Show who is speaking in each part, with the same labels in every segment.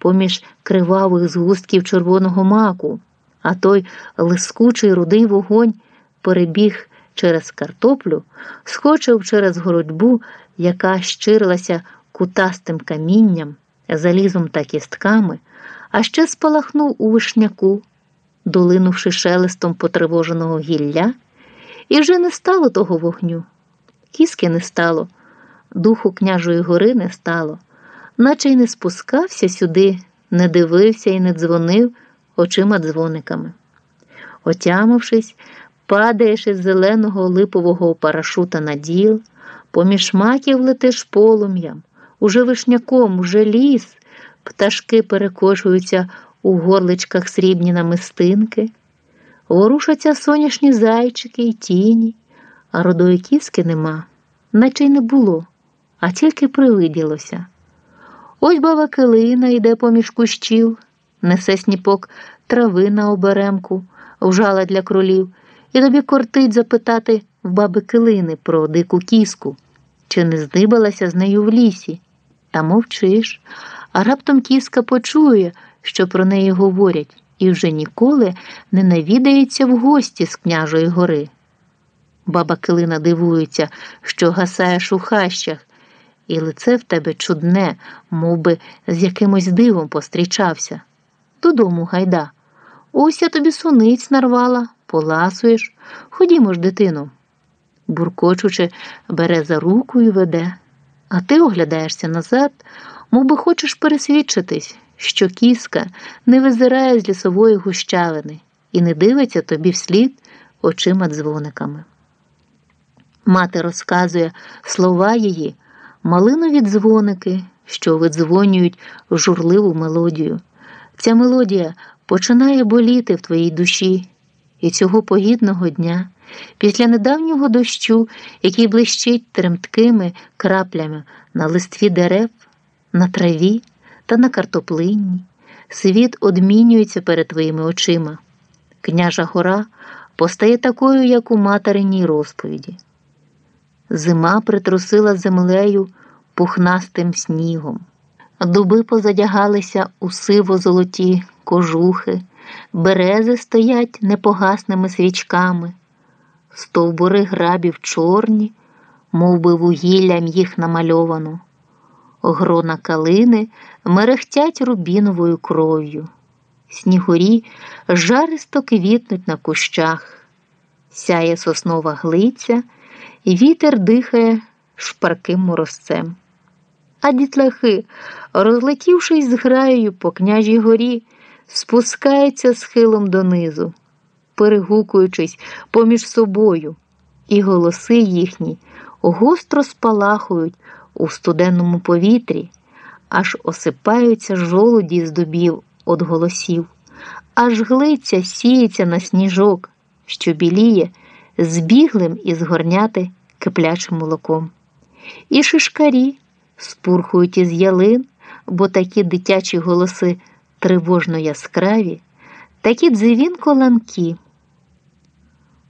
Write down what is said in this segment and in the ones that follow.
Speaker 1: поміж кривавих згустків червоного маку, а той лискучий рудий вогонь перебіг через картоплю, скочив через городьбу, яка щирилася кутастим камінням, залізом та кістками, а ще спалахнув у вишняку, долинувши шелестом потривоженого гілля, і вже не стало того вогню. Кіски не стало, духу княжої гори не стало, наче й не спускався сюди, не дивився і не дзвонив очима дзвониками. Отямившись, падаєш із зеленого липового парашута на діл, поміж маків летиш полум'ям, уже вишняком, уже ліс, пташки перекошуються у горличках срібні намистинки, ворушаться соняшні зайчики й тіні, а родої кіски нема, наче й не було, а тільки привиділося. Ось баба килина йде поміж кущів, несе сніпок трави на оберемку, вжала для кролів, і тобі кортить запитати в баби килини про дику кіску, чи не здибалася з нею в лісі. Та мовчиш, а раптом кіска почує, що про неї говорять, і вже ніколи не навідається в гості з княжої гори. Баба Килина дивується, що гасаєш у хащах, і лице в тебе чудне, мов би з якимось дивом пострічався. Додому гайда. Ось я тобі суниць нарвала, поласуєш. Ходімо ж, дитину. Буркочучи, бере за руку і веде, а ти оглядаєшся назад, мов би хочеш пересвідчитись, що кіска не визирає з лісової гущавини і не дивиться тобі вслід очима дзвониками. Мати розказує слова її, малинові дзвоники, що видзвонюють журливу мелодію. Ця мелодія починає боліти в твоїй душі, і цього погідного дня, після недавнього дощу, який блищить тремткими краплями на листві дерев, на траві та на картоплині, світ одмінюється перед твоїми очима. Княжа гора постає такою, як у материній розповіді. Зима притрусила землею пухнастим снігом. Дуби позадягалися у сиво золоті кожухи, берези стоять непогасними свічками, стовбури грабів чорні, мов би вугіллям їх намальовано, грона калини мерехтять рубіновою кров'ю, снігурі жаристо квітнуть на кущах, сяє соснова глиця, і вітер дихає шпарким морозцем. А дітлахи, розлетівшись з граєю по княжій горі, спускаються схилом донизу, перегукуючись поміж собою, і голоси їхні гостро спалахують у студенному повітрі, аж осипаються жолуді з дубів від голосів, аж глиця сіється на сніжок, що біліє, збіглим із горняти киплячим молоком. І шишкарі спурхують із ялин, бо такі дитячі голоси тривожно яскраві, такі дзвінко ланкі.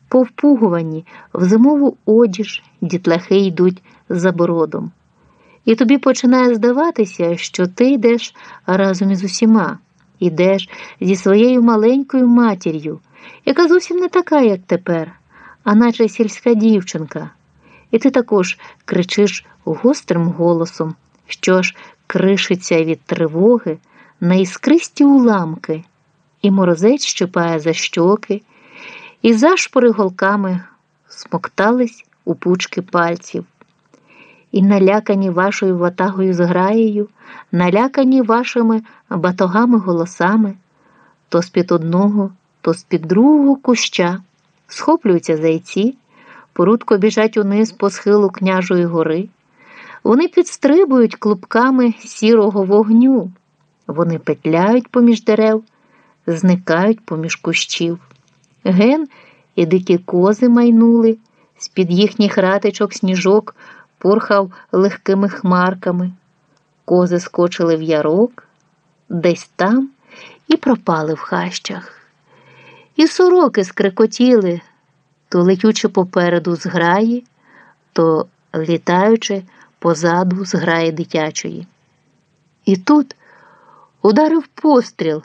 Speaker 1: Повпугувані в зимову одіж дітлахи йдуть за бородом. І тобі починає здаватися, що ти йдеш разом із усіма, йдеш зі своєю маленькою матір'ю, яка зовсім не така, як тепер, а наче сільська дівчинка. І ти також кричиш гострим голосом, що ж кришиться від тривоги на іскристі уламки, і морозець щипає за щоки, і зашпори голками смоктались у пучки пальців. І налякані вашою ватагою зграєю, налякані вашими батогами голосами, то з-під одного, то з-під другого куща схоплюються зайці порудко біжать униз по схилу княжої гори. Вони підстрибують клубками сірого вогню, вони петляють поміж дерев, зникають поміж кущів. Ген і дикі кози майнули, з-під їхніх ратичок сніжок порхав легкими хмарками. Кози скочили в ярок, десь там і пропали в хащах. І сороки скрикотіли то летючи попереду зграї, то літаючи позаду зграї дитячої. І тут Ударив постріл,